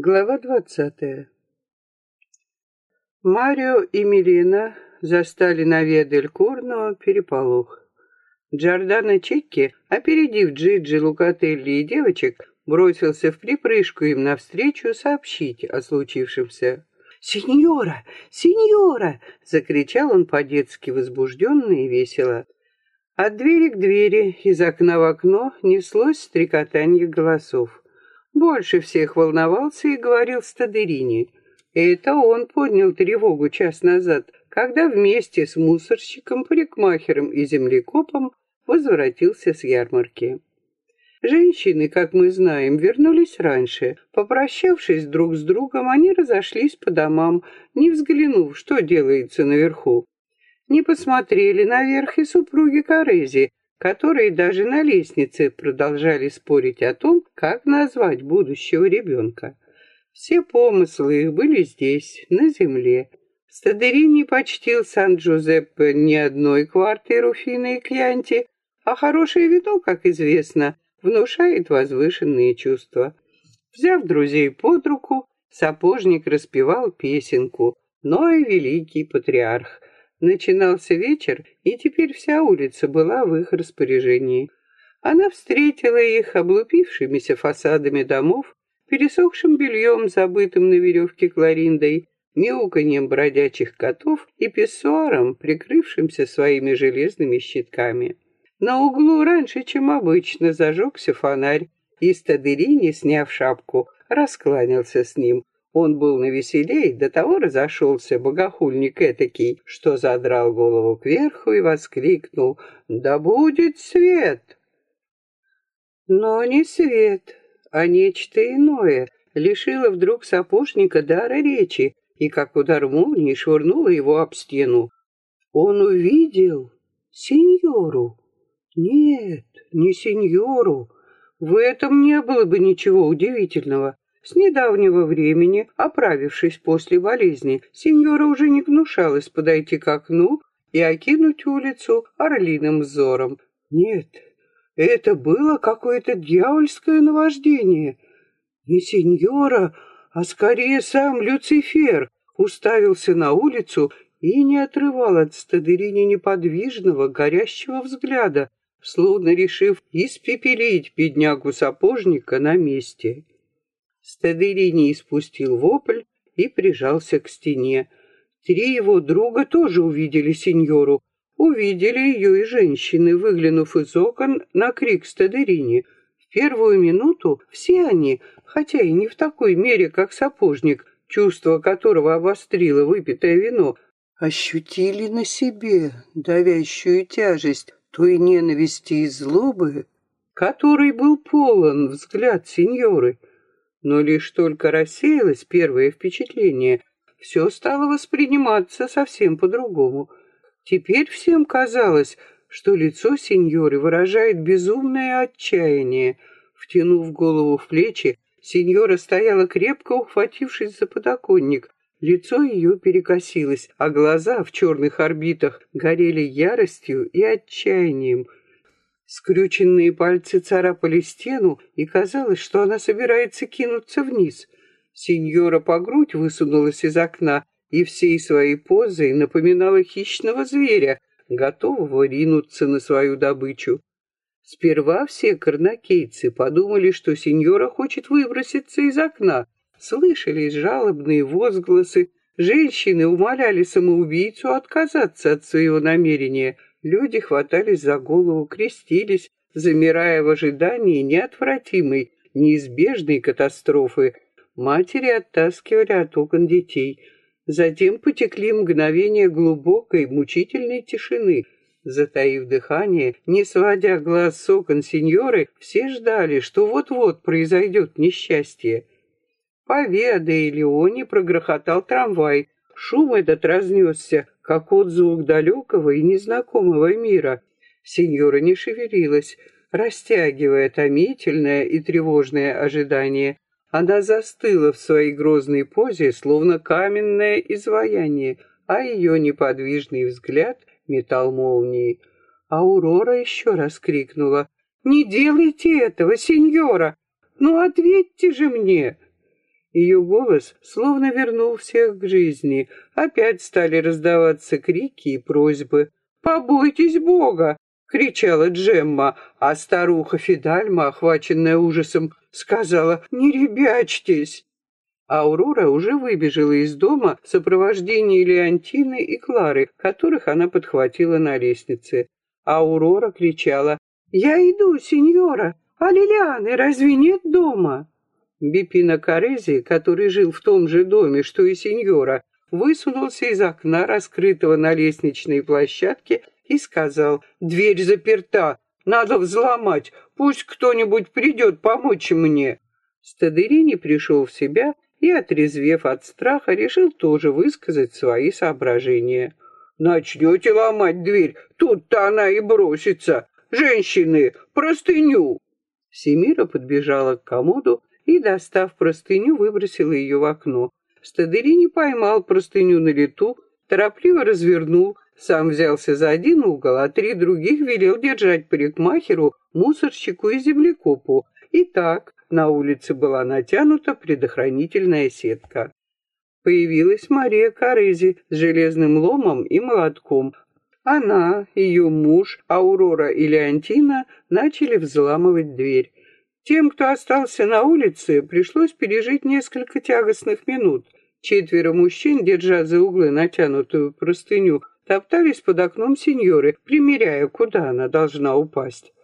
Глава двадцатая. Марио и Милена застали на Ведель Курно переполох. Джордано Чекки, опередив Джиджи, Лукателли и девочек, бросился в припрыжку им навстречу сообщить о случившемся. «Сеньора! Сеньора!» — закричал он по-детски возбужденно и весело. От двери к двери, из окна в окно неслось стрекотанье голосов. Больше всех волновался и говорил Стадерини. Это он поднял тревогу час назад, когда вместе с мусорщиком, парикмахером и землекопом возвратился с ярмарки. Женщины, как мы знаем, вернулись раньше. Попрощавшись друг с другом, они разошлись по домам, не взглянув, что делается наверху. Не посмотрели наверх и супруги Корези, которые даже на лестнице продолжали спорить о том, как назвать будущего ребенка. Все помыслы их были здесь, на земле. Стадерини почтил Сан-Джузеппе не одной квартой Руфины и Кьянти, а хорошее вино, как известно, внушает возвышенные чувства. Взяв друзей под руку, сапожник распевал песенку «Ной великий патриарх», Начинался вечер, и теперь вся улица была в их распоряжении. Она встретила их облупившимися фасадами домов, пересохшим бельем, забытым на веревке Клариндой, мяуканьем бродячих котов и писсуаром, прикрывшимся своими железными щитками. На углу раньше, чем обычно, зажегся фонарь, и Стадерини, сняв шапку, раскланялся с ним, он был навеселей, до того разошелся богохульник этакий, что задрал голову кверху и воскликнул «Да будет свет!» Но не свет, а нечто иное лишило вдруг сапожника дара речи и, как удар молнии, швырнуло его об стену. Он увидел сеньору. Нет, не сеньору. В этом не было бы ничего удивительного. С недавнего времени, оправившись после болезни, сеньора уже не гнушалась подойти к окну и окинуть улицу орлиным взором. Нет, это было какое-то дьявольское наваждение. Не сеньора, а скорее сам Люцифер уставился на улицу и не отрывал от Стадерини неподвижного, горящего взгляда, словно решив испепелить беднягу-сапожника на месте. Стадерини испустил вопль и прижался к стене. Три его друга тоже увидели сеньору. Увидели ее и женщины, выглянув из окон на крик Стадерини. В первую минуту все они, хотя и не в такой мере, как сапожник, чувство которого обострило выпитое вино, ощутили на себе давящую тяжесть той ненависти и злобы, которой был полон взгляд сеньоры. Но лишь только рассеялось первое впечатление, все стало восприниматься совсем по-другому. Теперь всем казалось, что лицо сеньоры выражает безумное отчаяние. Втянув голову в плечи, сеньора стояла крепко ухватившись за подоконник. Лицо ее перекосилось, а глаза в черных орбитах горели яростью и отчаянием — Скрюченные пальцы царапали стену, и казалось, что она собирается кинуться вниз. Сеньора по грудь высунулась из окна и всей своей позой напоминала хищного зверя, готового ринуться на свою добычу. Сперва все карнакейцы подумали, что сеньора хочет выброситься из окна. Слышались жалобные возгласы, женщины умоляли самоубийцу отказаться от своего намерения — Люди хватались за голову, крестились, замирая в ожидании неотвратимой, неизбежной катастрофы. Матери оттаскивали от окон детей. Затем потекли мгновения глубокой, мучительной тишины. Затаив дыхание, не сводя глаз с окон сеньоры, все ждали, что вот-вот произойдет несчастье. По Виа-де Леоне прогрохотал трамвай. Шум этот разнесся, как отзвук далекого и незнакомого мира. Сеньора не шевелилась, растягивая томительное и тревожное ожидание. Она застыла в своей грозной позе, словно каменное изваяние, а ее неподвижный взгляд метал молнии. Аурора еще раз крикнула. «Не делайте этого, сеньора! Ну, ответьте же мне!» Ее голос словно вернул всех к жизни. Опять стали раздаваться крики и просьбы. «Побойтесь Бога!» — кричала Джемма, а старуха Фидальма, охваченная ужасом, сказала «Не ребячьтесь!» Аурора уже выбежала из дома в сопровождении Леонтины и Клары, которых она подхватила на лестнице. Аурора кричала «Я иду, сеньора! А Лилианы разве нет дома?» Бипина Карези, который жил в том же доме, что и сеньора, высунулся из окна, раскрытого на лестничной площадке, и сказал «Дверь заперта, надо взломать, пусть кто-нибудь придет помочь мне». Стадерини пришел в себя и, отрезвев от страха, решил тоже высказать свои соображения. «Начнете ломать дверь, тут-то она и бросится. Женщины, простыню!» Семира подбежала к комоду и, достав простыню, выбросила ее в окно. Стадерини поймал простыню на лету, торопливо развернул, сам взялся за один угол, а три других велел держать парикмахеру, мусорщику и землекопу. И так, на улице была натянута предохранительная сетка. Появилась Мария Карези с железным ломом и молотком. Она, ее муж, Аурора и Леонтина начали взламывать дверь. Тем, кто остался на улице, пришлось пережить несколько тягостных минут. Четверо мужчин, держа за углы натянутую простыню, топтались под окном сеньоры, примеряя, куда она должна упасть.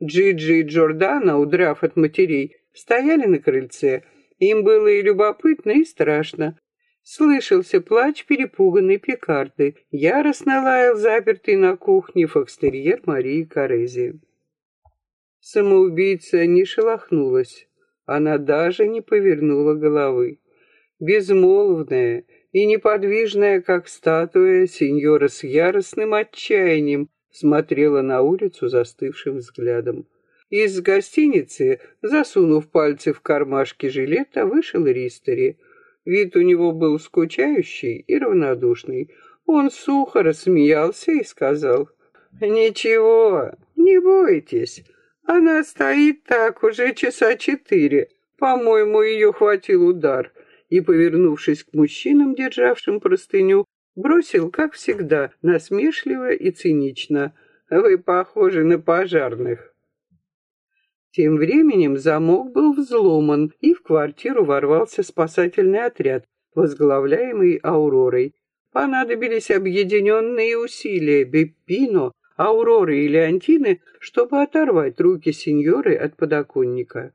Джиджи и Джордана, удрав от матерей, стояли на крыльце. Им было и любопытно, и страшно. Слышался плач перепуганной пекарды. Яростно лаял запертый на кухне фокстерьер Марии Корези. Самоубийца не шелохнулась. Она даже не повернула головы. Безмолвная и неподвижная, как статуя, сеньора с яростным отчаянием смотрела на улицу застывшим взглядом. Из гостиницы, засунув пальцы в кармашки жилета, вышел Ристери. Вид у него был скучающий и равнодушный. Он сухо рассмеялся и сказал, «Ничего, не бойтесь, она стоит так уже часа четыре. По-моему, ее хватил удар». И, повернувшись к мужчинам, державшим простыню, бросил, как всегда, насмешливо и цинично. «Вы похожи на пожарных». Тем временем замок был взломан, и в квартиру ворвался спасательный отряд, возглавляемый Ауророй. Понадобились объединенные усилия Беппино, Ауроры и Леонтины, чтобы оторвать руки сеньоры от подоконника.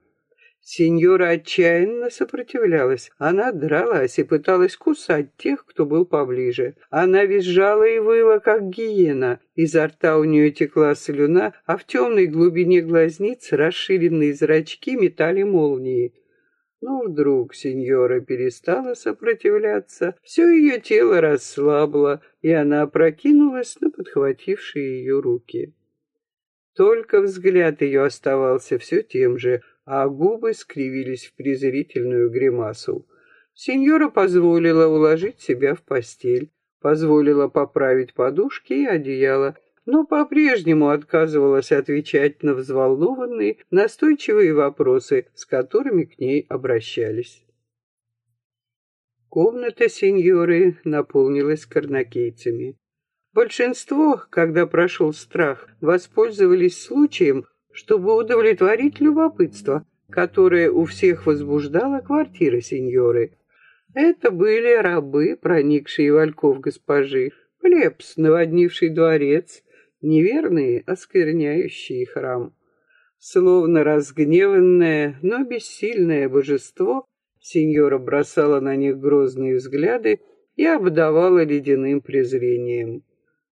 Сеньора отчаянно сопротивлялась. Она дралась и пыталась кусать тех, кто был поближе. Она визжала и выла, как гиена. Изо рта у нее текла слюна, а в темной глубине глазниц расширенные зрачки метали молнии. Но вдруг сеньора перестала сопротивляться, все ее тело расслабло, и она опрокинулась на подхватившие ее руки. Только взгляд ее оставался все тем же, а губы скривились в презрительную гримасу. Сеньора позволила уложить себя в постель, позволила поправить подушки и одеяло, но по-прежнему отказывалась отвечать на взволнованные, настойчивые вопросы, с которыми к ней обращались. Комната сеньоры наполнилась карнакейцами. Большинство, когда прошел страх, воспользовались случаем, чтобы удовлетворить любопытство, которое у всех возбуждала квартира сеньоры. Это были рабы, проникшие в ольков госпожи, плебс, наводнивший дворец, неверные, оскверняющие храм. Словно разгневанное, но бессильное божество, сеньора бросала на них грозные взгляды и обдавала ледяным презрением.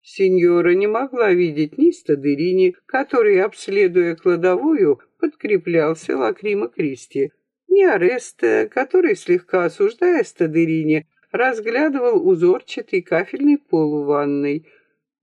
Сеньора не могла видеть ни Стадерини, который, обследуя кладовую, подкреплялся Лакрима Кристи, ни Ареста, который, слегка осуждая Стадерини, разглядывал узорчатый кафельный пол в ванной.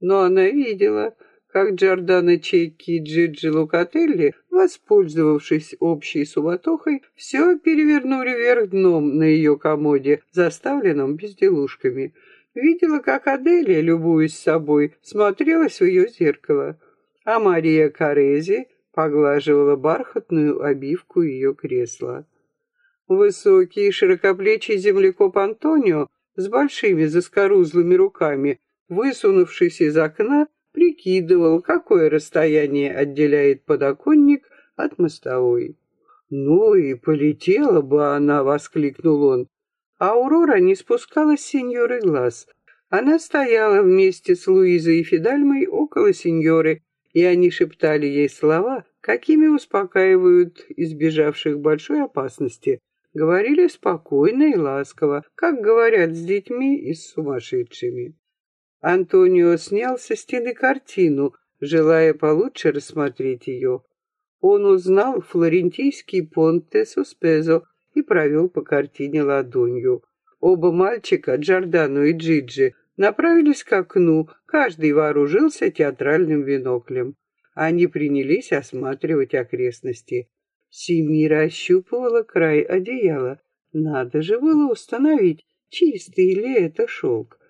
Но она видела, как Джордано Чекки и Джиджи Лукателли, воспользовавшись общей суматохой, все перевернули вверх дном на ее комоде, заставленном безделушками — Видела, как Аделия, любуясь собой, смотрелась в ее зеркало, а Мария Карези поглаживала бархатную обивку ее кресла. Высокий широкоплечий землекоп Антонио с большими заскорузлыми руками, высунувшись из окна, прикидывал, какое расстояние отделяет подоконник от мостовой. «Ну и полетела бы она!» — воскликнул он. Аурора не спускала с сеньоры глаз. Она стояла вместе с Луизой и Фидальмой около сеньоры, и они шептали ей слова, какими успокаивают избежавших большой опасности. Говорили спокойно и ласково, как говорят с детьми и с сумасшедшими. Антонио снял со стены картину, желая получше рассмотреть ее. Он узнал флорентийский понте Суспезо и провел по картине ладонью. Оба мальчика, Джордано и Джиджи, направились к окну, каждый вооружился театральным биноклем. Они принялись осматривать окрестности. Семира ощупывала край одеяла. Надо же было установить, чистый ли это шелк.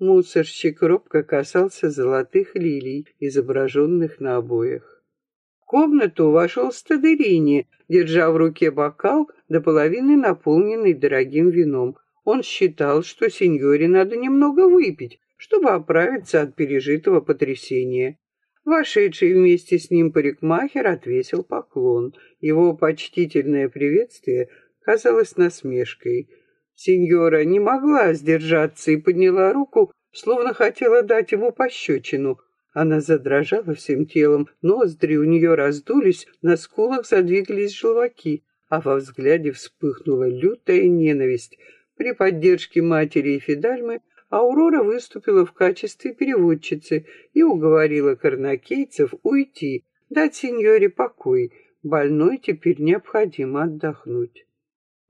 Мусорщик робко касался золотых лилий, изображенных на обоях. В комнату вошел Стадерини, держа в руке бокал, до половины наполненный дорогим вином. Он считал, что сеньоре надо немного выпить, чтобы оправиться от пережитого потрясения. Вошедший вместе с ним парикмахер отвесил поклон. Его почтительное приветствие казалось насмешкой. Сеньора не могла сдержаться и подняла руку, словно хотела дать ему пощечину. Она задрожала всем телом, ноздри у нее раздулись, на скулах задвигались желваки, а во взгляде вспыхнула лютая ненависть. При поддержке матери и Фидальмы Аурора выступила в качестве переводчицы и уговорила карнакейцев уйти, дать сеньоре покой. Больной теперь необходимо отдохнуть.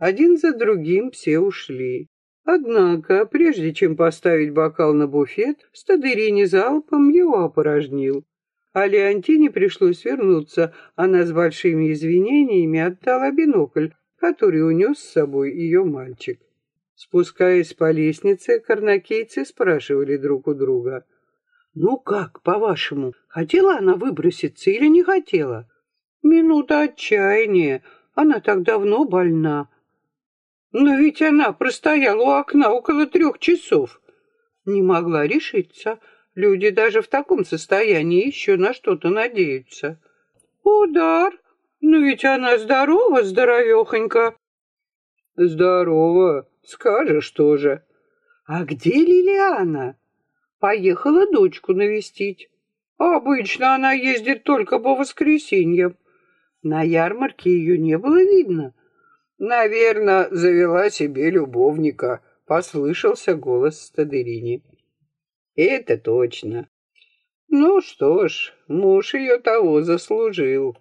Один за другим все ушли. Однако, прежде чем поставить бокал на буфет, Стадырини залпом его опорожнил. А Леонтине пришлось вернуться. Она с большими извинениями отдала бинокль, который унес с собой ее мальчик. Спускаясь по лестнице, карнакейцы спрашивали друг у друга. «Ну как, по-вашему, хотела она выброситься или не хотела?» «Минута отчаяния. Она так давно больна». «Но ведь она простояла у окна около трех часов». Не могла решиться. Люди даже в таком состоянии еще на что-то надеются. «Удар! Но ведь она здорова, здоровехонька!» «Здорова!» Скажешь тоже. А где Лилиана? Поехала дочку навестить. Обычно она ездит только по воскресеньям. На ярмарке ее не было видно. Наверное, завела себе любовника, послышался голос Стадерини. Это точно. Ну что ж, муж ее того заслужил.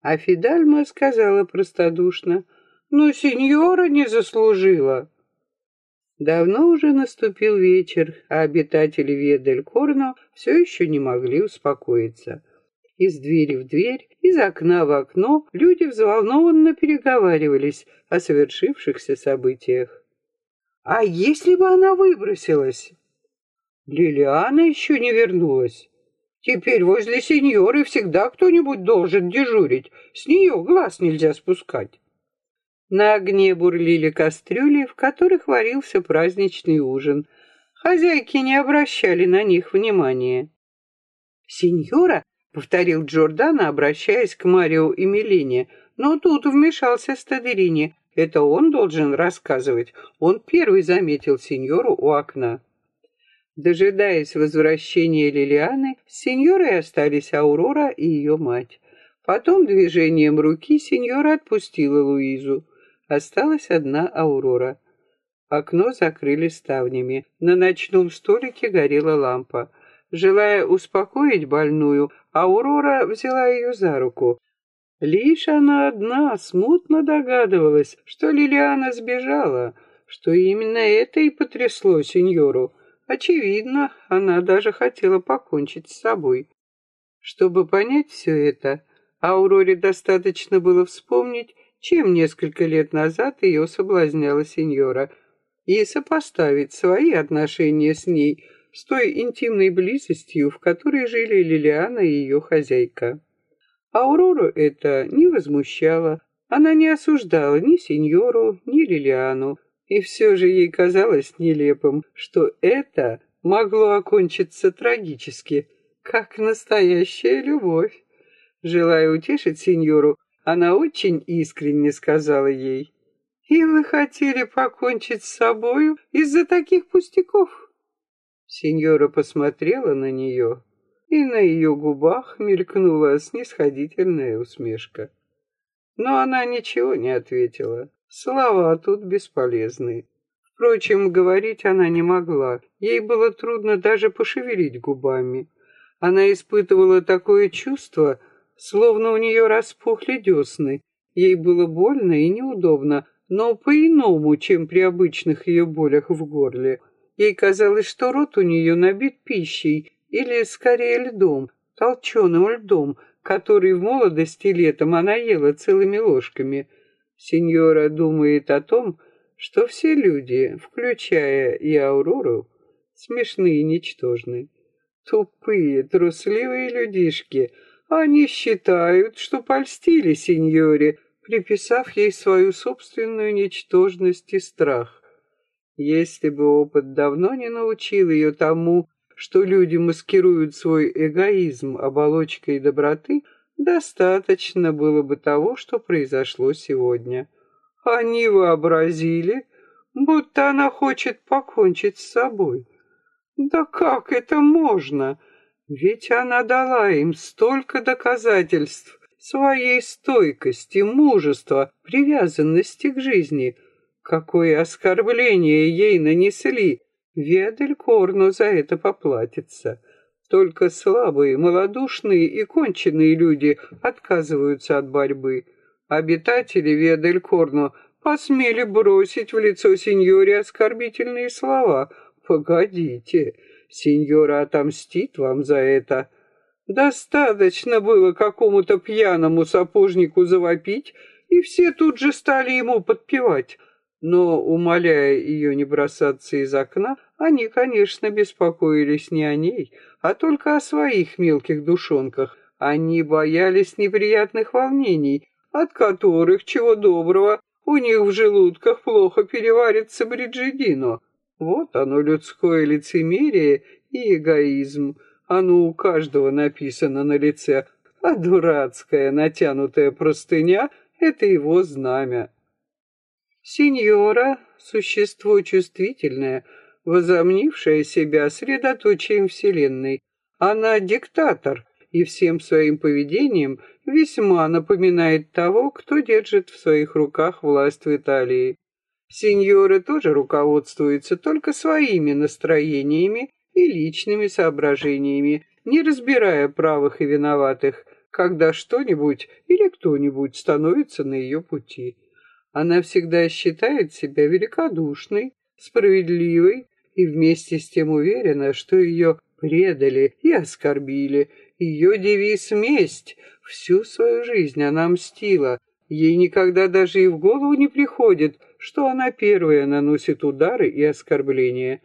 А Фидальма сказала простодушно — но сеньора не заслужила. Давно уже наступил вечер, а обитатели Ведель-Корно все еще не могли успокоиться. Из двери в дверь, из окна в окно люди взволнованно переговаривались о совершившихся событиях. А если бы она выбросилась? Лилиана еще не вернулась. Теперь возле сеньоры всегда кто-нибудь должен дежурить. С нее глаз нельзя спускать. На огне бурлили кастрюли, в которых варился праздничный ужин. Хозяйки не обращали на них внимания. «Сеньора», — повторил Джордана, обращаясь к Марио и Мелине, но тут вмешался Стадерини. Это он должен рассказывать. Он первый заметил сеньору у окна. Дожидаясь возвращения Лилианы, с сеньорой остались Аурора и ее мать. Потом движением руки сеньора отпустила Луизу. Осталась одна Аурора. Окно закрыли ставнями. На ночном столике горела лампа. Желая успокоить больную, Аурора взяла ее за руку. Лишь она одна смутно догадывалась, что Лилиана сбежала, что именно это и потрясло сеньору. Очевидно, она даже хотела покончить с собой. Чтобы понять все это, Ауроре достаточно было вспомнить, чем несколько лет назад ее соблазняла сеньора, и сопоставить свои отношения с ней с той интимной близостью, в которой жили Лилиана и ее хозяйка. Аурору это не возмущало. Она не осуждала ни сеньору, ни Лилиану, и все же ей казалось нелепым, что это могло окончиться трагически, как настоящая любовь. Желая утешить сеньору, она очень искренне сказала ей, «И вы хотели покончить с собою из-за таких пустяков?» Сеньора посмотрела на нее, и на ее губах мелькнула снисходительная усмешка. Но она ничего не ответила. Слова тут бесполезны. Впрочем, говорить она не могла. Ей было трудно даже пошевелить губами. Она испытывала такое чувство, словно у нее распухли десны. Ей было больно и неудобно, но по-иному, чем при обычных ее болях в горле. Ей казалось, что рот у нее набит пищей, или скорее льдом, толченым льдом, который в молодости летом она ела целыми ложками – Сеньора думает о том, что все люди, включая и Аурору, смешные и ничтожны. Тупые, трусливые людишки. Они считают, что польстили сеньоре, приписав ей свою собственную ничтожность и страх. Если бы опыт давно не научил ее тому, что люди маскируют свой эгоизм оболочкой доброты, Достаточно было бы того, что произошло сегодня. Они вообразили, будто она хочет покончить с собой. Да как это можно? Ведь она дала им столько доказательств своей стойкости, мужества, привязанности к жизни. Какое оскорбление ей нанесли! Ведель Корну за это поплатится. Только слабые, малодушные и конченые люди отказываются от борьбы. Обитатели Ведель-Корно посмели бросить в лицо сеньоре оскорбительные слова. «Погодите, сеньора отомстит вам за это». Достаточно было какому-то пьяному сапожнику завопить, и все тут же стали ему подпевать. Но, умоляя ее не бросаться из окна, они, конечно, беспокоились не о ней, а только о своих мелких душонках. Они боялись неприятных волнений, от которых, чего доброго, у них в желудках плохо переварится бриджидино. Вот оно, людское лицемерие и эгоизм. Оно у каждого написано на лице, а дурацкая натянутая простыня — это его знамя. Сеньора — существо чувствительное — возомнившая себя средоточием Вселенной. Она диктатор и всем своим поведением весьма напоминает того, кто держит в своих руках власть в Италии. Сеньоры тоже руководствуются только своими настроениями и личными соображениями, не разбирая правых и виноватых, когда что-нибудь или кто-нибудь становится на ее пути. Она всегда считает себя великодушной, справедливой и вместе с тем уверена, что ее предали и оскорбили. Ее девиз «Месть». Всю свою жизнь она мстила. Ей никогда даже и в голову не приходит, что она первая наносит удары и оскорбления.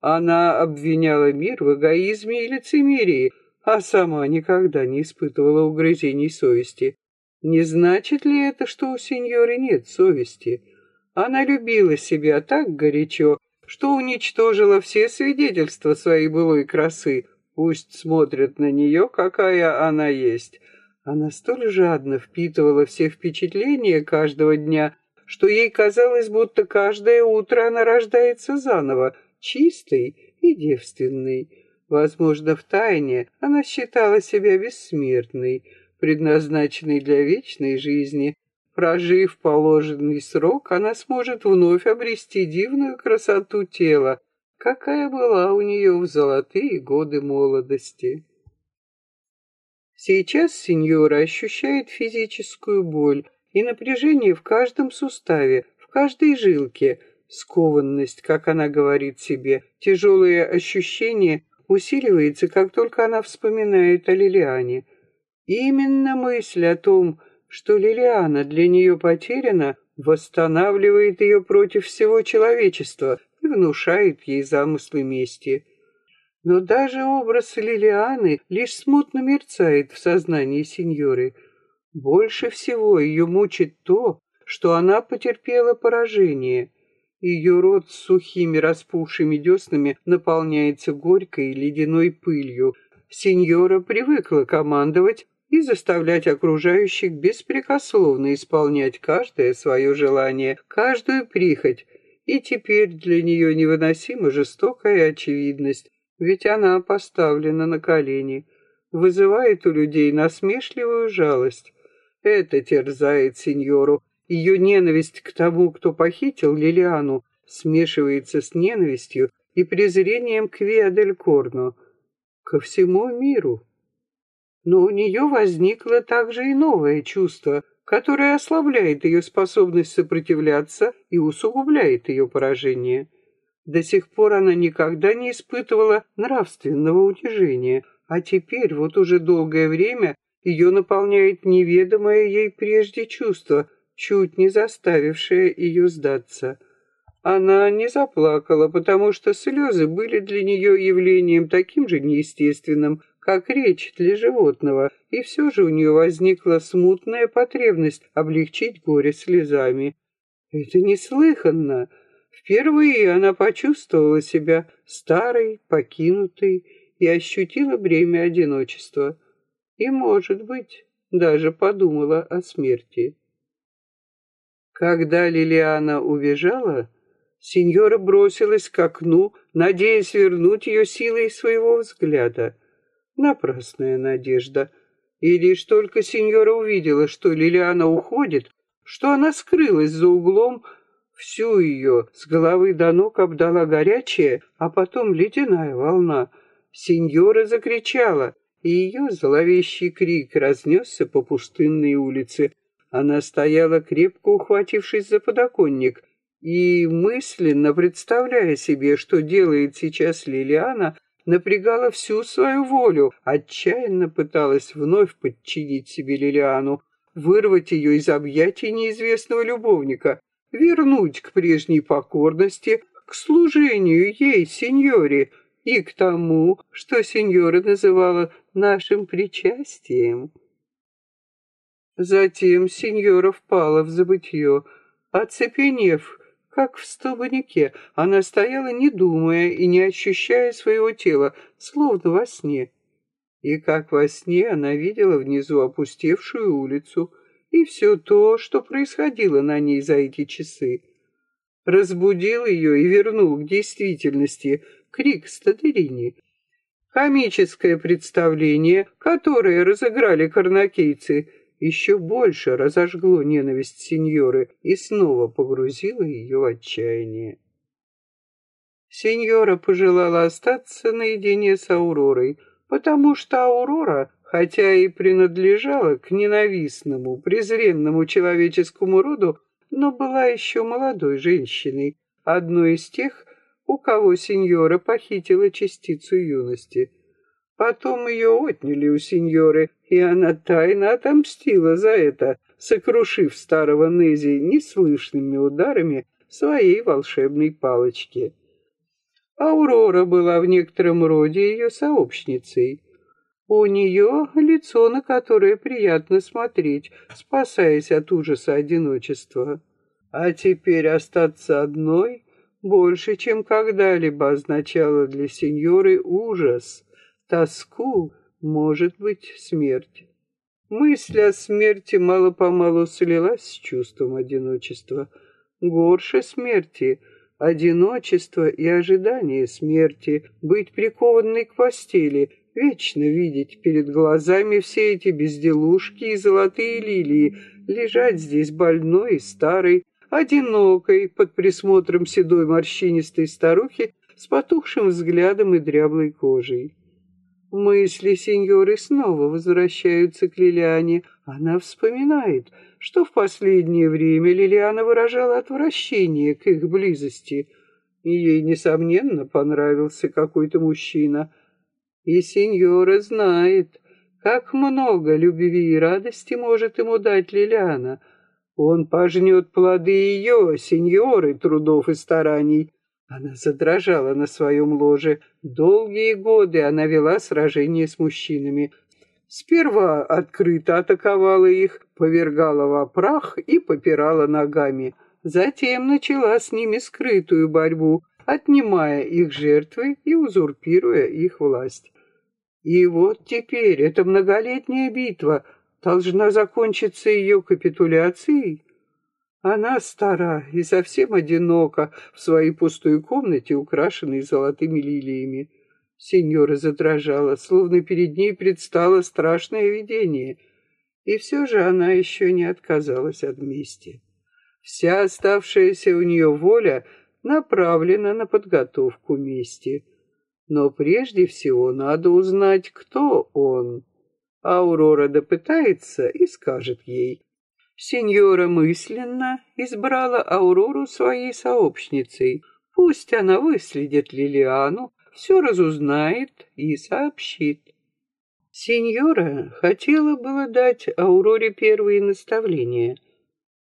Она обвиняла мир в эгоизме и лицемерии, а сама никогда не испытывала угрызений совести. Не значит ли это, что у сеньоры нет совести? Она любила себя так горячо, что уничтожила все свидетельства своей былой красы. Пусть смотрят на нее, какая она есть. Она столь жадно впитывала все впечатления каждого дня, что ей казалось, будто каждое утро она рождается заново, чистой и девственной. Возможно, в тайне она считала себя бессмертной, предназначенной для вечной жизни, Прожив положенный срок, она сможет вновь обрести дивную красоту тела, какая была у нее в золотые годы молодости. Сейчас сеньора ощущает физическую боль и напряжение в каждом суставе, в каждой жилке, скованность, как она говорит себе, тяжелое ощущение усиливается, как только она вспоминает о Лилиане. Именно мысль о том, что Лилиана для нее потеряна, восстанавливает ее против всего человечества и внушает ей замыслы мести. Но даже образ Лилианы лишь смутно мерцает в сознании сеньоры. Больше всего ее мучит то, что она потерпела поражение. Ее рот с сухими распухшими деснами наполняется горькой ледяной пылью. Сеньора привыкла командовать и заставлять окружающих беспрекословно исполнять каждое свое желание, каждую прихоть, и теперь для нее невыносима жестокая очевидность, ведь она поставлена на колени, вызывает у людей насмешливую жалость. Это терзает сеньору. Ее ненависть к тому, кто похитил Лилиану, смешивается с ненавистью и презрением к Виадель Корно, ко всему миру. Но у нее возникло также и новое чувство, которое ослабляет ее способность сопротивляться и усугубляет ее поражение. До сих пор она никогда не испытывала нравственного унижения, а теперь, вот уже долгое время, ее наполняет неведомое ей прежде чувство, чуть не заставившее ее сдаться. Она не заплакала, потому что слезы были для нее явлением таким же неестественным, как речь для животного, и все же у нее возникла смутная потребность облегчить горе слезами. Это неслыханно. Впервые она почувствовала себя старой, покинутой и ощутила бремя одиночества. И, может быть, даже подумала о смерти. Когда Лилиана убежала, сеньора бросилась к окну, надеясь вернуть ее силой своего взгляда — Напрасная надежда. И лишь только сеньора увидела, что Лилиана уходит, что она скрылась за углом, всю ее с головы до ног обдала горячая, а потом ледяная волна. Сеньора закричала, и ее зловещий крик разнесся по пустынной улице. Она стояла, крепко ухватившись за подоконник, и, мысленно представляя себе, что делает сейчас Лилиана, напрягала всю свою волю, отчаянно пыталась вновь подчинить себе Лилиану, вырвать ее из объятий неизвестного любовника, вернуть к прежней покорности, к служению ей, сеньоре, и к тому, что сеньора называла нашим причастием. Затем сеньора впала в забытье, оцепенев, как в столбнике, она стояла, не думая и не ощущая своего тела, словно во сне. И как во сне она видела внизу опустевшую улицу и все то, что происходило на ней за эти часы. Разбудил ее и вернул к действительности крик Статерини. Комическое представление, которое разыграли карнакейцы, еще больше разожгло ненависть сеньоры и снова погрузило ее в отчаяние. Сеньора пожелала остаться наедине с Ауророй, потому что Аурора, хотя и принадлежала к ненавистному, презренному человеческому роду, но была еще молодой женщиной, одной из тех, у кого сеньора похитила частицу юности. Потом ее отняли у сеньоры, и она тайно отомстила за это, сокрушив старого Нези неслышными ударами своей волшебной палочки. Аурора была в некотором роде ее сообщницей. У нее лицо, на которое приятно смотреть, спасаясь от ужаса одиночества. А теперь остаться одной больше, чем когда-либо означало для сеньоры ужас, тоску, может быть, смерть. Мысль о смерти мало-помалу слилась с чувством одиночества. Горше смерти — одиночество и ожидание смерти, быть прикованной к постели, вечно видеть перед глазами все эти безделушки и золотые лилии, лежать здесь больной и старой, одинокой, под присмотром седой морщинистой старухи с потухшим взглядом и дряблой кожей. Мысли сеньоры снова возвращаются к Лилиане. Она вспоминает, что в последнее время Лилиана выражала отвращение к их близости, ей, несомненно, понравился какой-то мужчина. И сеньора знает, как много любви и радости может ему дать Лилиана. Он пожнет плоды ее, сеньоры, трудов и стараний, она задрожала на своем ложе. Долгие годы она вела сражения с мужчинами. Сперва открыто атаковала их, повергала во прах и попирала ногами. Затем начала с ними скрытую борьбу, отнимая их жертвы и узурпируя их власть. И вот теперь эта многолетняя битва должна закончиться ее капитуляцией. Она стара и совсем одинока в своей пустой комнате, украшенной золотыми лилиями. Сеньора задрожала, словно перед ней предстало страшное видение. И все же она еще не отказалась от мести. Вся оставшаяся у нее воля направлена на подготовку мести. Но прежде всего надо узнать, кто он. Аурора допытается и скажет ей. Сеньора мысленно избрала Аурору своей сообщницей. Пусть она выследит Лилиану, все разузнает и сообщит. Сеньора хотела было дать Ауроре первые наставления,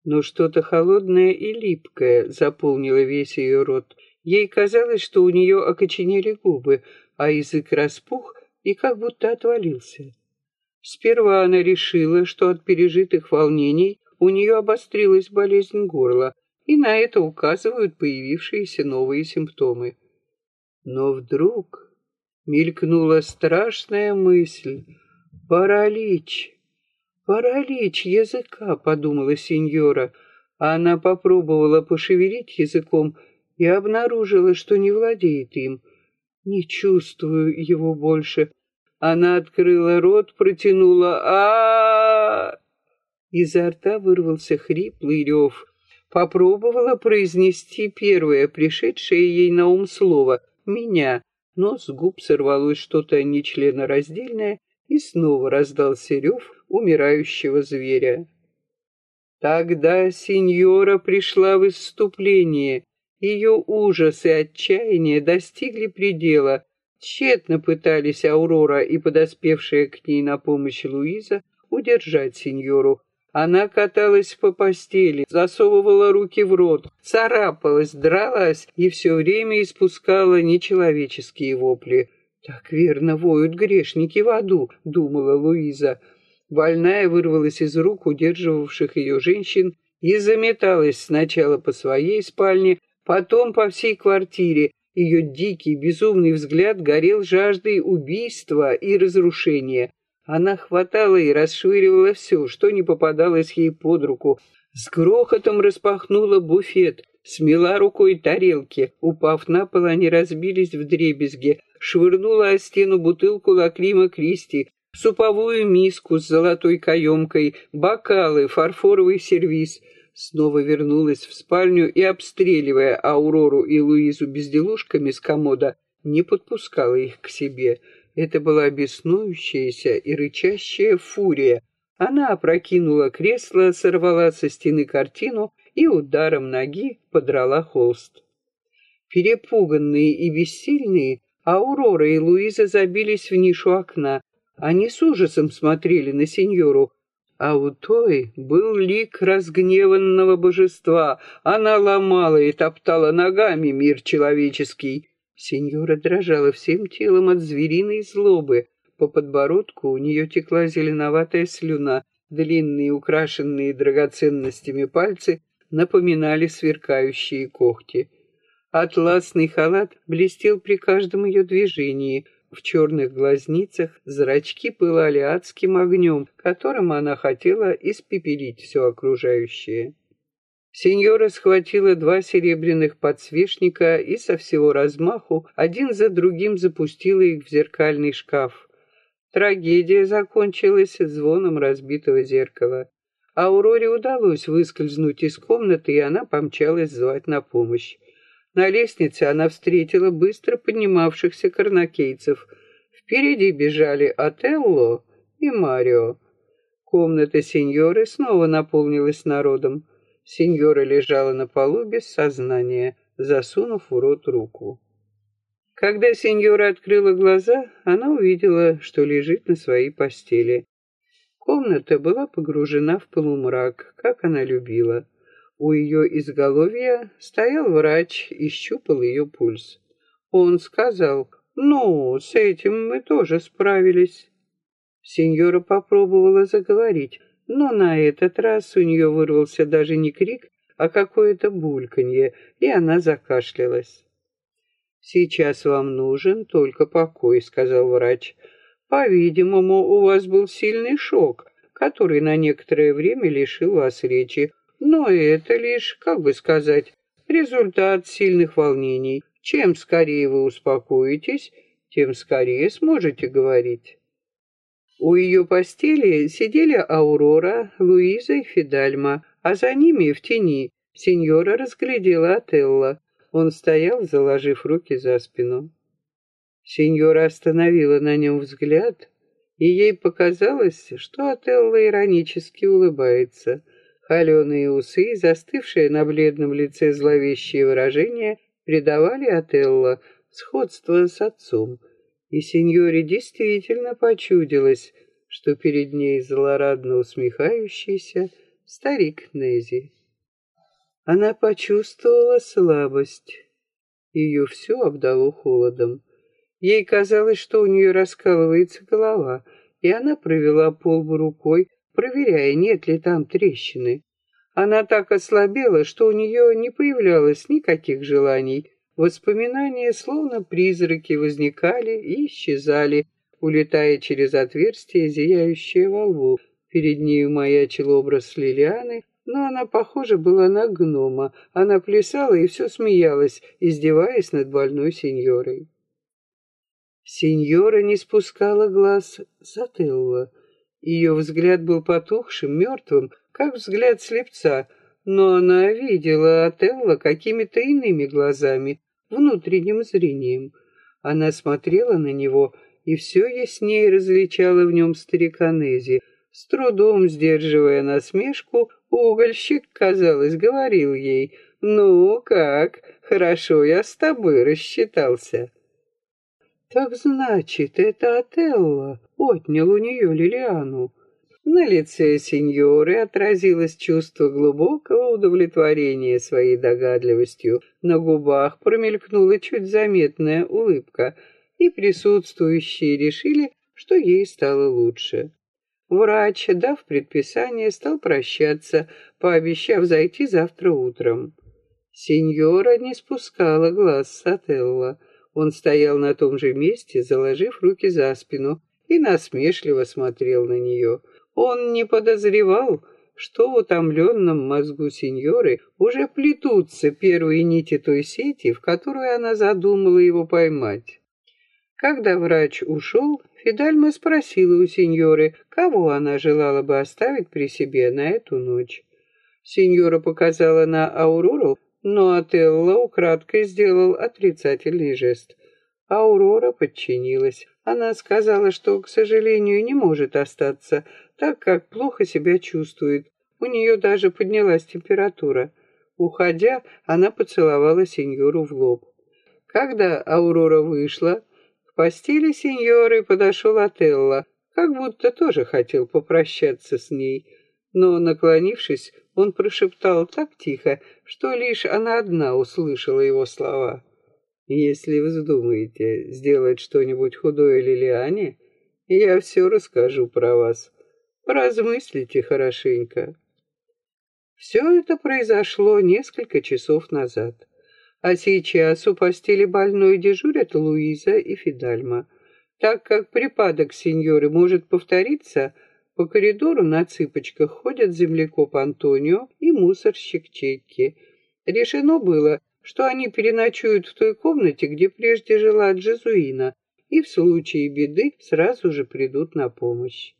но что-то холодное и липкое заполнило весь ее рот. Ей казалось, что у нее окоченели губы, а язык распух и как будто отвалился. Сперва она решила, что от пережитых волнений у нее обострилась болезнь горла, и на это указывают появившиеся новые симптомы. Но вдруг мелькнула страшная мысль — паралич. Паралич языка, подумала сеньора. Она попробовала пошевелить языком и обнаружила, что не владеет им. Не чувствую его больше. Она открыла рот, протянула а, Изо рта вырвался хриплый рев. Попробовала произнести первое, пришедшее ей на ум слово «меня», но с губ сорвалось что-то нечленораздельное, и снова раздался рев умирающего зверя. Тогда сеньора пришла в исступление. Ее ужас и отчаяние достигли предела. Тщетно пытались Аурора и подоспевшая к ней на помощь Луиза удержать сеньору, она каталась по постели, засовывала руки в рот, царапалась, дралась и все время испускала нечеловеческие вопли. «Так верно воют грешники в аду», — думала Луиза. Больная вырвалась из рук удерживавших ее женщин и заметалась сначала по своей спальне, потом по всей квартире. Ее дикий, безумный взгляд горел жаждой убийства и разрушения. Она хватала и расшвыривала все, что не попадалось ей под руку. С грохотом распахнула буфет, смела рукой тарелки. Упав на пол, они разбились в дребезге. Швырнула о стену бутылку лакрима Кристи, суповую миску с золотой каемкой, бокалы, фарфоровый сервиз. Снова вернулась в спальню и, обстреливая Аурору и Луизу безделушками с комода, не подпускала их к себе. Это была беснующаяся и рычащая фурия. Она опрокинула кресло, сорвала со стены картину и ударом ноги подрала холст. Перепуганные и бессильные, Аурора и Луиза забились в нишу окна. Они с ужасом смотрели на сеньору, а у той был лик разгневанного божества. Она ломала и топтала ногами мир человеческий. Сеньора дрожала всем телом от звериной злобы. По подбородку у нее текла зеленоватая слюна, длинные, украшенные драгоценностями пальцы напоминали сверкающие когти. Атласный халат блестел при каждом ее движении. В черных глазницах зрачки пылали адским огнем, которым она хотела испепелить все окружающее. Сеньора схватила два серебряных подсвечника и со всего размаху один за другим запустила их в зеркальный шкаф. Трагедия закончилась звоном разбитого зеркала. Ауроре удалось выскользнуть из комнаты, и она помчалась звать на помощь. На лестнице она встретила быстро поднимавшихся карнакейцев. Впереди бежали Отелло и Марио. Комната сеньоры снова наполнилась народом. Сеньора лежала на полу без сознания, засунув в рот руку. Когда сеньора открыла глаза, она увидела, что лежит на своей постели. Комната была погружена в полумрак, как она любила. У ее изголовья стоял врач и щупал ее пульс. Он сказал, «Ну, с этим мы тоже справились». Сеньора попробовала заговорить, но на этот раз у нее вырвался даже не крик, а какое-то бульканье, и она закашлялась. «Сейчас вам нужен только покой», — сказал врач. «По-видимому, у вас был сильный шок, который на некоторое время лишил вас речи. Но это лишь, как бы сказать, результат сильных волнений. Чем скорее вы успокоитесь, тем скорее сможете говорить». У ее постели сидели Аурора, Луиза и Фидальма, а за ними в тени сеньора разглядела Отелло. Он стоял, заложив руки за спину. Сеньора остановила на нем взгляд, и ей показалось, что Отелло иронически улыбается. Холеные усы, застывшие на бледном лице зловещие выражения, придавали Отелло сходство с отцом — и сеньоре действительно почудилось, что перед ней злорадно усмехающийся старик Нези. Она почувствовала слабость. Ее все обдало холодом. Ей казалось, что у нее раскалывается голова, и она провела полбу рукой, проверяя, нет ли там трещины. Она так ослабела, что у нее не появлялось никаких желаний, Воспоминания, словно призраки, возникали и исчезали, улетая через отверстие, зияющее во лбу. Перед нею маячил образ Лилианы, но она, похоже, была на гнома. Она плясала и все смеялась, издеваясь над больной сеньорой. Сеньора не спускала глаз с Отелло. Ее взгляд был потухшим, мертвым, как взгляд слепца, но она видела Отелло какими-то иными глазами, внутренним зрением. Она смотрела на него и все яснее различала в нем старика Нези. С трудом сдерживая насмешку, угольщик, казалось, говорил ей, «Ну как, хорошо я с тобой рассчитался». «Так значит, это Отелло отнял у нее Лилиану. На лице сеньоры отразилось чувство глубокого удовлетворения своей догадливостью. На губах промелькнула чуть заметная улыбка, и присутствующие решили, что ей стало лучше. Врач, дав предписание, стал прощаться, пообещав зайти завтра утром. Сеньора не спускала глаз с Отелло. Он стоял на том же месте, заложив руки за спину, и насмешливо смотрел на нее. Он не подозревал, что в утомленном мозгу сеньоры уже плетутся первые нити той сети, в которую она задумала его поймать. Когда врач ушел, Фидальма спросила у сеньоры, кого она желала бы оставить при себе на эту ночь. Сеньора показала на Аурору, но Отелло украдкой сделал отрицательный жест. Аурора подчинилась. Она сказала, что, к сожалению, не может остаться, так как плохо себя чувствует. У нее даже поднялась температура. Уходя, она поцеловала сеньору в лоб. Когда Аурора вышла, к постели сеньоры подошел Отелло, как будто тоже хотел попрощаться с ней. Но, наклонившись, он прошептал так тихо, что лишь она одна услышала его слова. «Если вздумаете сделать что-нибудь худое Лилиане, я все расскажу про вас. Поразмыслите хорошенько. Все это произошло несколько часов назад. А сейчас у постели больной дежурят Луиза и Фидальма. Так как припадок сеньоры может повториться, по коридору на цыпочках ходят землекоп Антонио и мусорщик Чекки. Решено было, что они переночуют в той комнате, где прежде жила Джезуина, и в случае беды сразу же придут на помощь.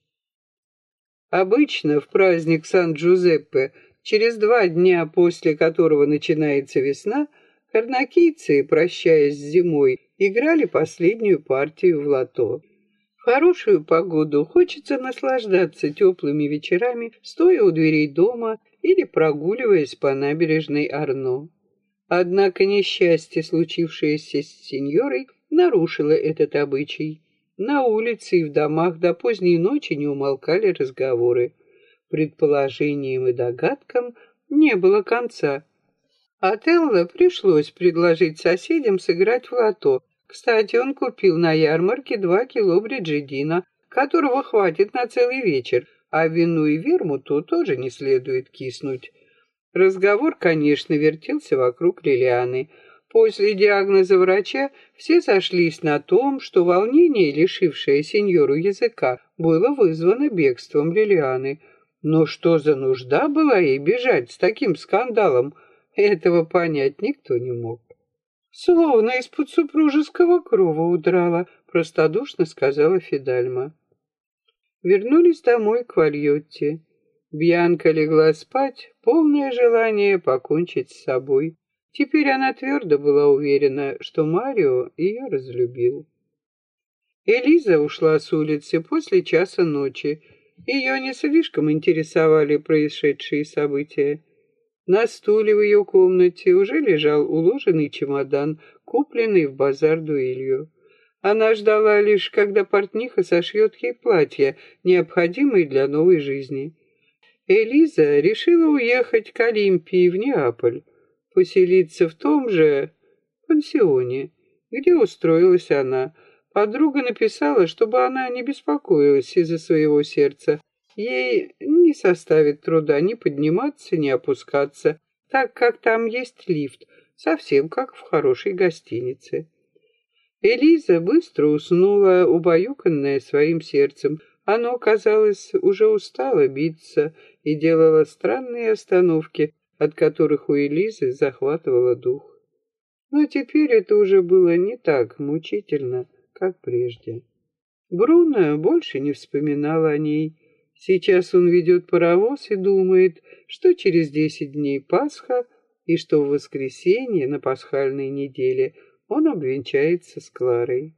Обычно в праздник Сан-Джузеппе, через два дня после которого начинается весна, карнакийцы, прощаясь с зимой, играли последнюю партию в лото. Хорошую погоду хочется наслаждаться теплыми вечерами, стоя у дверей дома или прогуливаясь по набережной Арно. Однако несчастье, случившееся с сеньорой, нарушило этот обычай. На улице и в домах до поздней ночи не умолкали разговоры. Предположениям и догадкам не было конца. Отелло пришлось предложить соседям сыграть в лото. Кстати, он купил на ярмарке два кило бриджидина, которого хватит на целый вечер, а вину и вермуту тоже не следует киснуть. Разговор, конечно, вертелся вокруг Лилианы. После диагноза врача все сошлись на том, что волнение, лишившее сеньору языка, было вызвано бегством Лилианы. Но что за нужда была ей бежать с таким скандалом, этого понять никто не мог. Словно из-под супружеского крова удрала, простодушно сказала Фидальма. Вернулись домой к Вальотте. Бьянка легла спать, полное желание покончить с собой. Теперь она твердо была уверена, что Марио ее разлюбил. Элиза ушла с улицы после часа ночи. Ее не слишком интересовали происшедшие события. На стуле в ее комнате уже лежал уложенный чемодан, купленный в базар дуэлью. Она ждала лишь, когда портниха сошьет ей платье, необходимое для новой жизни. Элиза решила уехать к Олимпии в Неаполь, поселиться в том же пансионе, где устроилась она. Подруга написала, чтобы она не беспокоилась из-за своего сердца. Ей не составит труда ни подниматься, ни опускаться, так как там есть лифт, совсем как в хорошей гостинице. Элиза быстро уснула, убаюканная своим сердцем. Оно, казалось, уже устало биться и делало странные остановки, от которых у Элизы захватывало дух. Но теперь это уже было не так мучительно, как прежде. Бруно больше не вспоминал о ней. Сейчас он ведет паровоз и думает, что через десять дней Пасха и что в воскресенье на пасхальной неделе – он обвенчается с Кларой.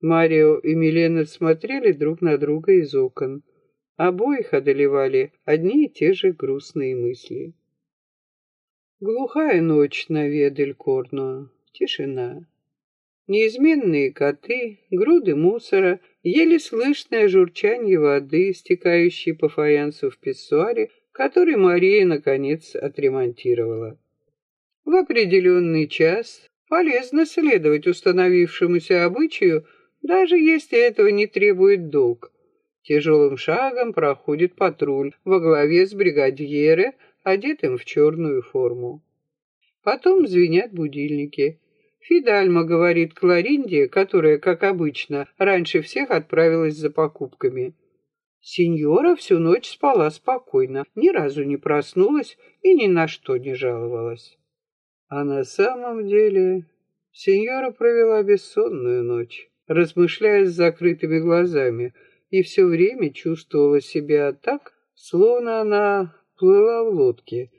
Марио и Милена смотрели друг на друга из окон. Обоих одолевали одни и те же грустные мысли. Глухая ночь на Ведель-Корно, тишина. Неизменные коты, груды мусора, еле слышное журчание воды, стекающей по фаянсу в писсуаре, который Мария, наконец, отремонтировала. В определенный час Полезно следовать установившемуся обычаю, даже если этого не требует долг. Тяжелым шагом проходит патруль во главе с бригадьеры, одетым в черную форму. Потом звенят будильники. Фидальма говорит Кларинде, которая, как обычно, раньше всех отправилась за покупками. Сеньора всю ночь спала спокойно, ни разу не проснулась и ни на что не жаловалась. А на самом деле сеньора провела бессонную ночь, размышляя с закрытыми глазами, и все время чувствовала себя так, словно она плыла в лодке.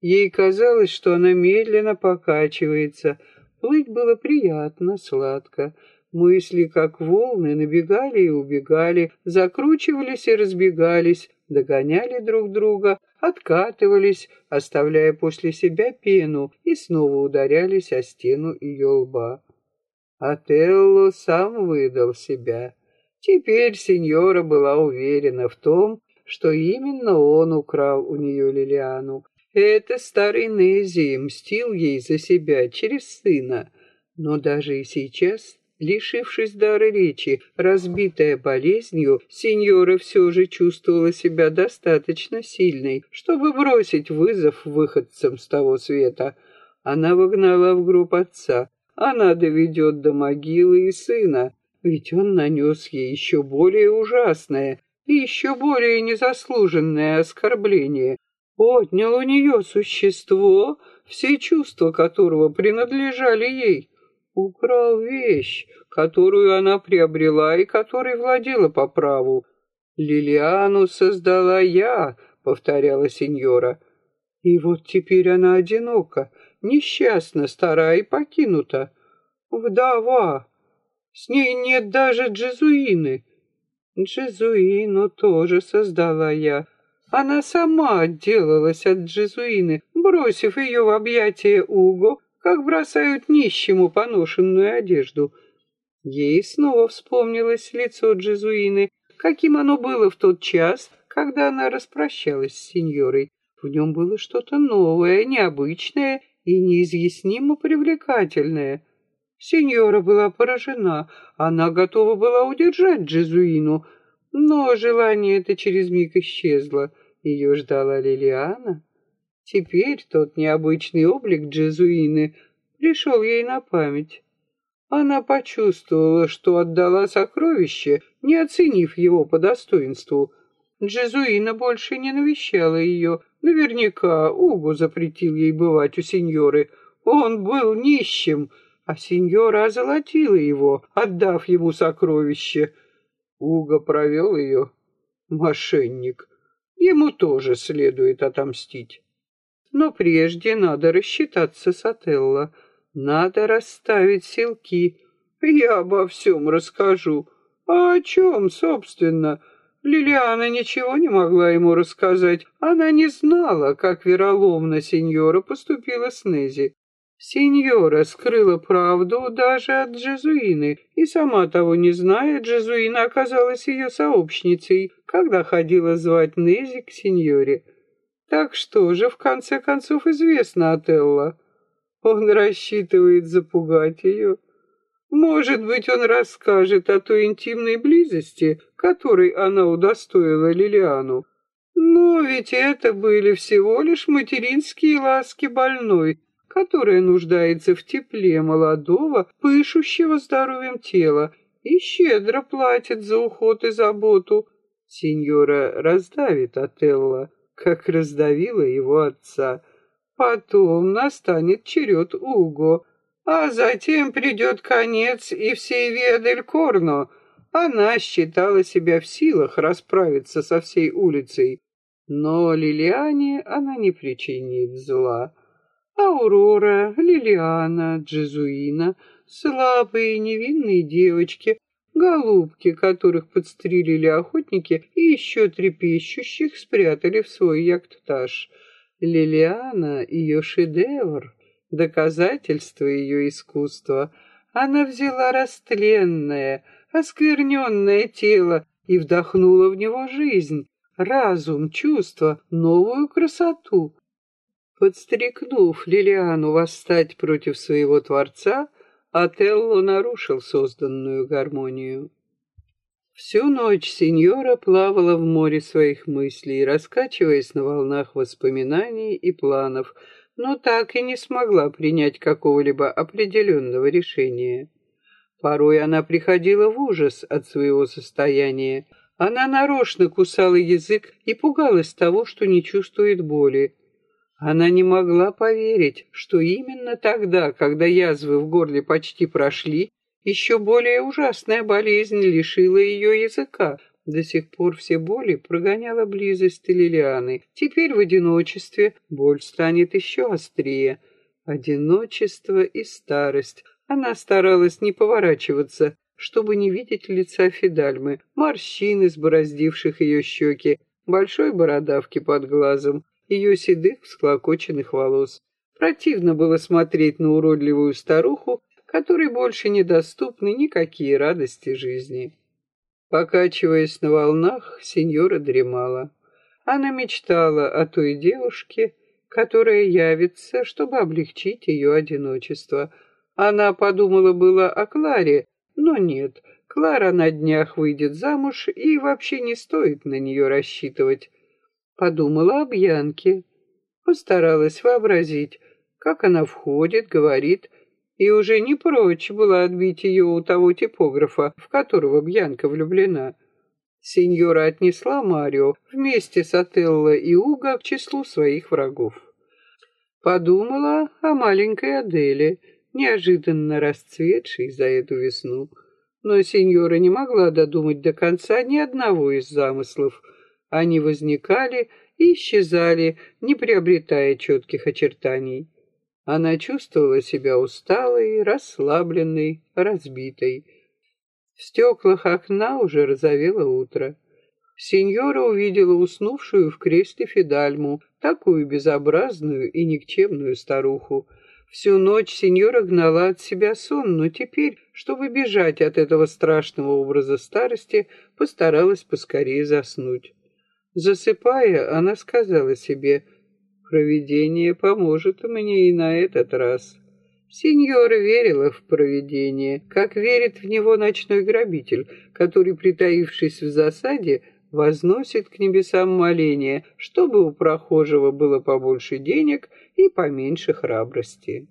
Ей казалось, что она медленно покачивается. Плыть было приятно, сладко. Мысли, как волны, набегали и убегали, закручивались и разбегались, догоняли друг друга, откатывались, оставляя после себя пену, и снова ударялись о стену ее лба. Отелло сам выдал себя. Теперь сеньора была уверена в том, что именно он украл у нее Лилиану. Это старый Нези мстил ей за себя через сына. Но даже и сейчас Лишившись дара речи, разбитая болезнью, сеньора все же чувствовала себя достаточно сильной, чтобы бросить вызов выходцам с того света. Она выгнала в гроб отца. Она доведет до могилы и сына, ведь он нанес ей еще более ужасное и еще более незаслуженное оскорбление. Отнял у нее существо, все чувства которого принадлежали ей. Украл вещь, которую она приобрела и которой владела по праву. Лилиану создала я, повторяла сеньора. И вот теперь она одинока, несчастна, стара и покинута. Вдова. С ней нет даже Джезуины. Джезуину тоже создала я. Она сама отделалась от Джезуины, бросив ее в объятия Уго, как бросают нищему поношенную одежду. Ей снова вспомнилось лицо Джезуины, каким оно было в тот час, когда она распрощалась с сеньорой. В нем было что-то новое, необычное и неизъяснимо привлекательное. Сеньора была поражена, она готова была удержать Джезуину, Но желание это через миг исчезло. Ее ждала Лилиана. Теперь тот необычный облик Джезуины пришел ей на память. Она почувствовала, что отдала сокровище, не оценив его по достоинству. Джезуина больше не навещала ее. Наверняка Уго запретил ей бывать у сеньоры. Он был нищим, а сеньора озолотила его, отдав ему сокровище. Уго провел ее. Мошенник. Ему тоже следует отомстить. Но прежде надо рассчитаться с Отелло. Надо расставить силки. Я обо всем расскажу. А о чем, собственно? Лилиана ничего не могла ему рассказать. Она не знала, как вероломно сеньора поступила с Нези. Сеньора скрыла правду даже от Джезуины, и сама того не зная, Джезуина оказалась ее сообщницей, когда ходила звать Нези к сеньоре. Так что же, в конце концов, известно от Элла? Он рассчитывает запугать ее. Может быть, он расскажет о той интимной близости, которой она удостоила Лилиану. Но ведь это были всего лишь материнские ласки больной, которая нуждается в тепле молодого, пышущего здоровьем тела и щедро платит за уход и заботу. Сеньора раздавит Отелло, как раздавила его отца. Потом настанет черед Уго, а затем придет конец и всей Ведель Корно. Она считала себя в силах расправиться со всей улицей, но Лилиане она не причинит зла. Аурора, Лилиана, Джезуина, слабые невинные девочки, голубки, которых подстрелили охотники и еще трепещущих спрятали в свой яхтаж. Лилиана — ее шедевр, доказательство ее искусства. Она взяла растленное, оскверненное тело и вдохнула в него жизнь, разум, чувство, новую красоту, Подстрекнув Лилиану восстать против своего Творца, Отелло нарушил созданную гармонию. Всю ночь сеньора плавала в море своих мыслей, раскачиваясь на волнах воспоминаний и планов, но так и не смогла принять какого-либо определенного решения. Порой она приходила в ужас от своего состояния. Она нарочно кусала язык и пугалась того, что не чувствует боли. Она не могла поверить, что именно тогда, когда язвы в горле почти прошли, еще более ужасная болезнь лишила ее языка. До сих пор все боли прогоняла близость Лилианы. Теперь в одиночестве боль станет еще острее. Одиночество и старость. Она старалась не поворачиваться, чтобы не видеть лица Фидальмы, морщины, сбороздивших ее щеки, большой бородавки под глазом, ее седых всклокоченных волос. Противно было смотреть на уродливую старуху, которой больше недоступны никакие радости жизни. Покачиваясь на волнах, сеньора дремала. Она мечтала о той девушке, которая явится, чтобы облегчить ее одиночество. Она подумала было о Кларе, но нет, Клара на днях выйдет замуж, и вообще не стоит на нее рассчитывать. Подумала об Янке, постаралась вообразить, как она входит, говорит, и уже не прочь была отбить ее у того типографа, в которого Бьянка влюблена. Сеньора отнесла Марио вместе с Отелло и Уго к числу своих врагов. Подумала о маленькой Аделе, неожиданно расцветшей за эту весну. Но сеньора не могла додумать до конца ни одного из замыслов — они возникали и исчезали, не приобретая четких очертаний. Она чувствовала себя усталой, расслабленной, разбитой. В стеклах окна уже разовело утро. Сеньора увидела уснувшую в кресле Фидальму, такую безобразную и никчемную старуху. Всю ночь сеньора гнала от себя сон, но теперь, чтобы бежать от этого страшного образа старости, постаралась поскорее заснуть. Засыпая, она сказала себе, «Провидение поможет мне и на этот раз». Сеньора верила в провидение, как верит в него ночной грабитель, который, притаившись в засаде, возносит к небесам моление, чтобы у прохожего было побольше денег и поменьше храбрости.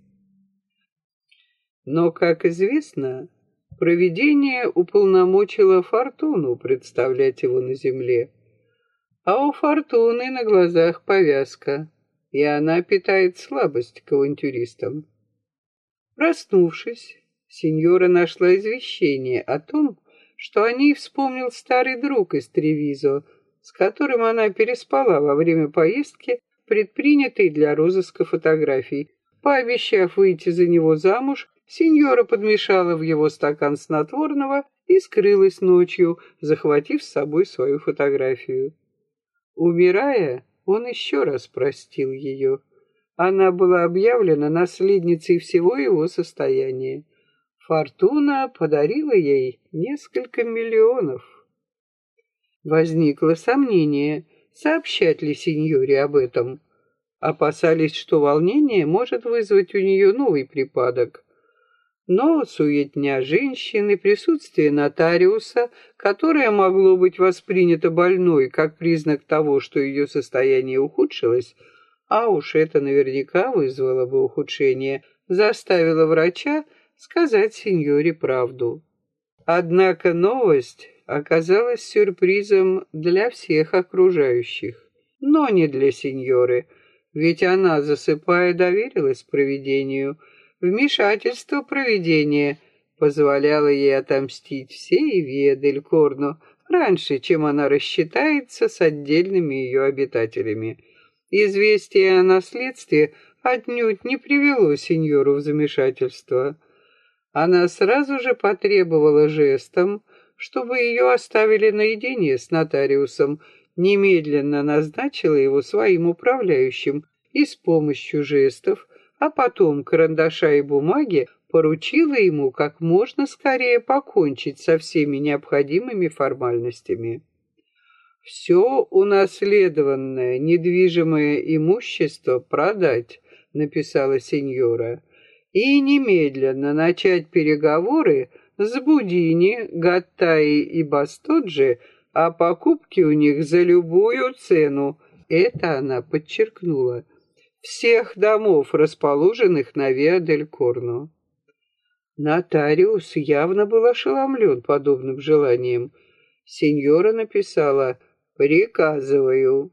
Но, как известно, провидение уполномочило Фортуну представлять его на земле. А у Фортуны на глазах повязка, и она питает слабость к авантюристам. Проснувшись, сеньора нашла извещение о том, что о ней вспомнил старый друг из Тревизо, с которым она переспала во время поездки, предпринятой для розыска фотографий. Пообещав выйти за него замуж, сеньора подмешала в его стакан снотворного и скрылась ночью, захватив с собой свою фотографию. Умирая, он еще раз простил ее. Она была объявлена наследницей всего его состояния. Фортуна подарила ей несколько миллионов. Возникло сомнение, сообщать ли сеньоре об этом. Опасались, что волнение может вызвать у нее новый припадок. Но суетня женщины, присутствие нотариуса, которое могло быть воспринято больной как признак того, что ее состояние ухудшилось, а уж это наверняка вызвало бы ухудшение, заставило врача сказать сеньоре правду. Однако новость оказалась сюрпризом для всех окружающих, но не для сеньоры, ведь она, засыпая, доверилась провидению — Вмешательство провидения позволяло ей отомстить всей Виа Корно раньше, чем она рассчитается с отдельными ее обитателями. Известие о наследстве отнюдь не привело сеньору в замешательство. Она сразу же потребовала жестом, чтобы ее оставили наедине с нотариусом, немедленно назначила его своим управляющим и с помощью жестов а потом карандаша и бумаги поручила ему как можно скорее покончить со всеми необходимыми формальностями. Все унаследованное недвижимое имущество продать, написала сеньора, и немедленно начать переговоры с Будини, Гаттаи и Бастоджи о покупке у них за любую цену. Это она подчеркнула всех домов, расположенных на Виа-дель-Корно. Нотариус явно был ошеломлен подобным желанием. Сеньора написала «приказываю».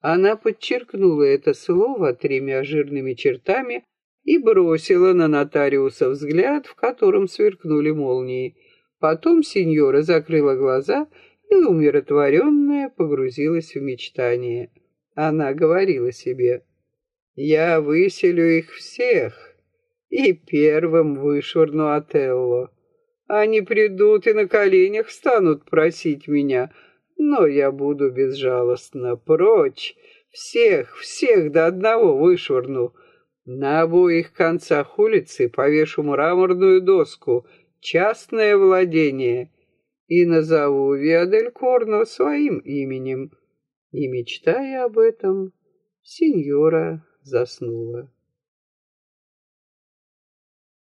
Она подчеркнула это слово тремя жирными чертами и бросила на нотариуса взгляд, в котором сверкнули молнии. Потом сеньора закрыла глаза и, умиротворенная, погрузилась в мечтание. Она говорила себе я выселю их всех и первым вышвырну Отелло. Они придут и на коленях станут просить меня, но я буду безжалостно прочь. Всех, всех до одного вышвырну. На обоих концах улицы повешу мраморную доску «Частное владение» и назову Виадель Корно своим именем. И, мечтая об этом, сеньора заснула.